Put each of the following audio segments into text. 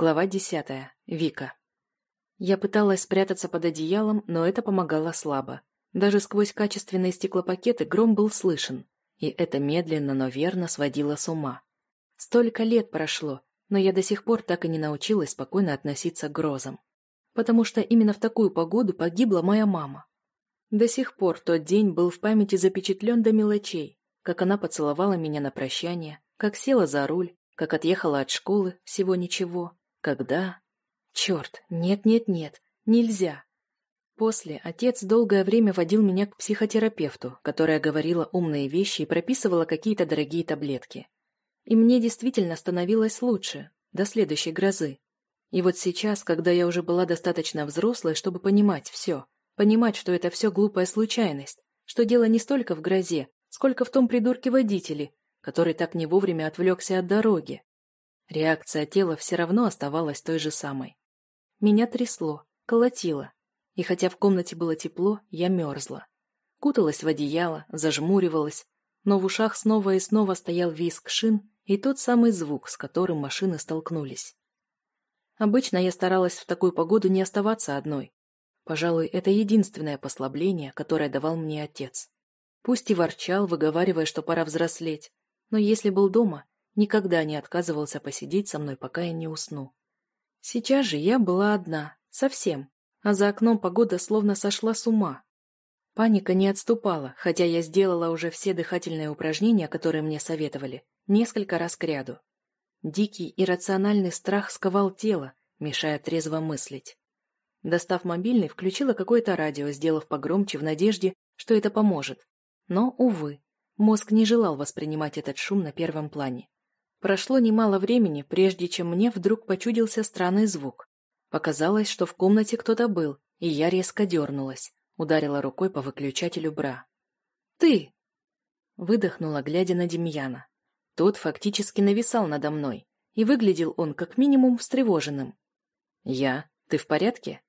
Глава десятая. Вика. Я пыталась спрятаться под одеялом, но это помогало слабо. Даже сквозь качественные стеклопакеты гром был слышен, и это медленно, но верно сводило с ума. Столько лет прошло, но я до сих пор так и не научилась спокойно относиться к грозам. Потому что именно в такую погоду погибла моя мама. До сих пор тот день был в памяти запечатлен до мелочей, как она поцеловала меня на прощание, как села за руль, как отъехала от школы, всего ничего, когда... Черт, нет-нет-нет, нельзя. После отец долгое время водил меня к психотерапевту, которая говорила умные вещи и прописывала какие-то дорогие таблетки. И мне действительно становилось лучше, до следующей грозы. И вот сейчас, когда я уже была достаточно взрослой, чтобы понимать все, понимать, что это все глупая случайность, что дело не столько в грозе, сколько в том придурке-водителе, который так не вовремя отвлекся от дороги. Реакция тела все равно оставалась той же самой. Меня трясло, колотило, и хотя в комнате было тепло, я мерзла. Куталась в одеяло, зажмуривалась, но в ушах снова и снова стоял визг шин и тот самый звук, с которым машины столкнулись. Обычно я старалась в такую погоду не оставаться одной. Пожалуй, это единственное послабление, которое давал мне отец. Пусть и ворчал, выговаривая, что пора взрослеть, но если был дома, никогда не отказывался посидеть со мной, пока я не усну. Сейчас же я была одна, совсем, а за окном погода словно сошла с ума. Паника не отступала, хотя я сделала уже все дыхательные упражнения, которые мне советовали, несколько раз к ряду. Дикий иррациональный страх сковал тело, мешая трезво мыслить. Достав мобильный, включила какое-то радио, сделав погромче в надежде, что это поможет. Но, увы, мозг не желал воспринимать этот шум на первом плане. Прошло немало времени, прежде чем мне вдруг почудился странный звук. Показалось, что в комнате кто-то был, и я резко дернулась, ударила рукой по выключателю бра. «Ты!» Выдохнула, глядя на Демьяна. Тот фактически нависал надо мной, и выглядел он как минимум встревоженным. «Я? Ты в порядке?»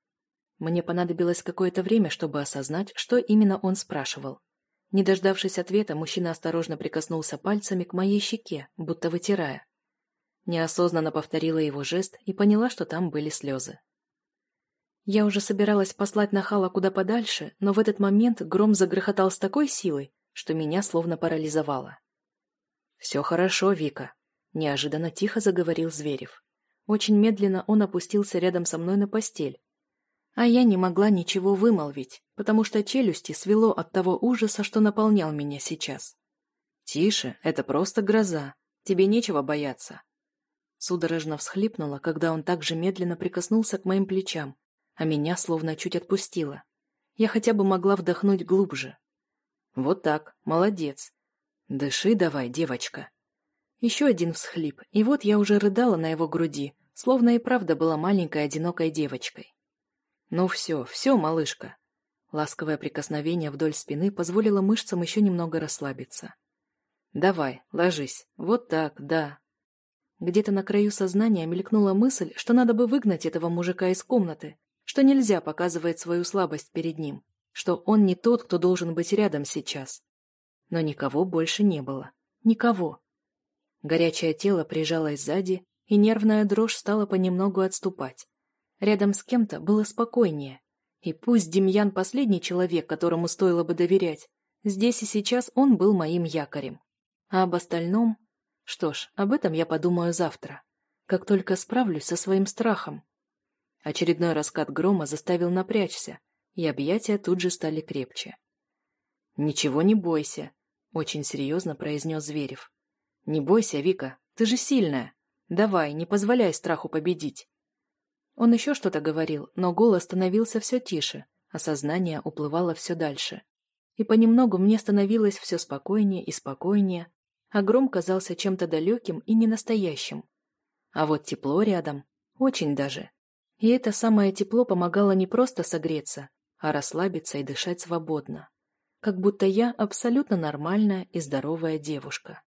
Мне понадобилось какое-то время, чтобы осознать, что именно он спрашивал. Не дождавшись ответа, мужчина осторожно прикоснулся пальцами к моей щеке, будто вытирая. Неосознанно повторила его жест и поняла, что там были слезы. Я уже собиралась послать нахала куда подальше, но в этот момент гром загрохотал с такой силой, что меня словно парализовало. «Все хорошо, Вика», — неожиданно тихо заговорил Зверев. Очень медленно он опустился рядом со мной на постель. А я не могла ничего вымолвить, потому что челюсти свело от того ужаса, что наполнял меня сейчас. «Тише, это просто гроза. Тебе нечего бояться». Судорожно всхлипнула, когда он так же медленно прикоснулся к моим плечам, а меня словно чуть отпустило. Я хотя бы могла вдохнуть глубже. «Вот так, молодец. «Дыши давай, девочка». Еще один всхлип, и вот я уже рыдала на его груди, словно и правда была маленькой одинокой девочкой. «Ну все, все, малышка». Ласковое прикосновение вдоль спины позволило мышцам еще немного расслабиться. «Давай, ложись. Вот так, да». Где-то на краю сознания мелькнула мысль, что надо бы выгнать этого мужика из комнаты, что нельзя показывать свою слабость перед ним, что он не тот, кто должен быть рядом сейчас. Но никого больше не было. Никого. Горячее тело прижалось сзади, и нервная дрожь стала понемногу отступать. Рядом с кем-то было спокойнее. И пусть Демьян последний человек, которому стоило бы доверять, здесь и сейчас он был моим якорем. А об остальном... Что ж, об этом я подумаю завтра, как только справлюсь со своим страхом. Очередной раскат грома заставил напрячься, и объятия тут же стали крепче. «Ничего не бойся», очень серьезно произнес Зверев. «Не бойся, Вика, ты же сильная. Давай, не позволяй страху победить». Он еще что-то говорил, но голос становился все тише, а сознание уплывало все дальше. И понемногу мне становилось все спокойнее и спокойнее, а гром казался чем-то далеким и ненастоящим. А вот тепло рядом, очень даже. И это самое тепло помогало не просто согреться, а расслабиться и дышать свободно как будто я абсолютно нормальная и здоровая девушка.